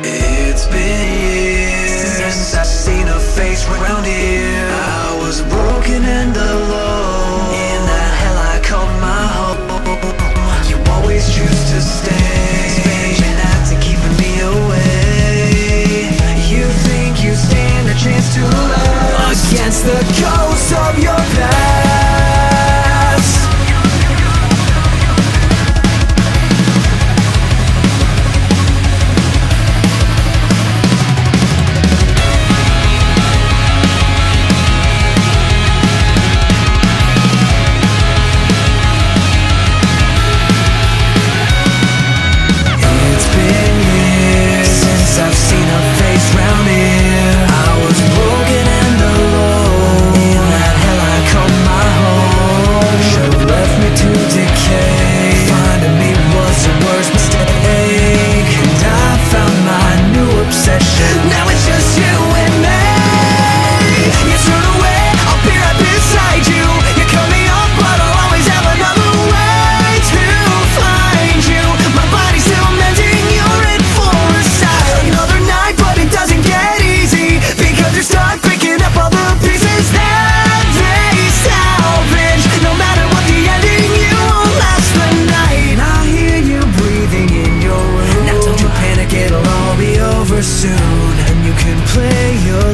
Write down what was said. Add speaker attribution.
Speaker 1: It's been years since I've seen a face around here. I was broken and alone. In that hell I called my home. You always choose to stay. Expansion acting keeping me away. You think you stand a chance to love against the ghost of your. soon. And you can play your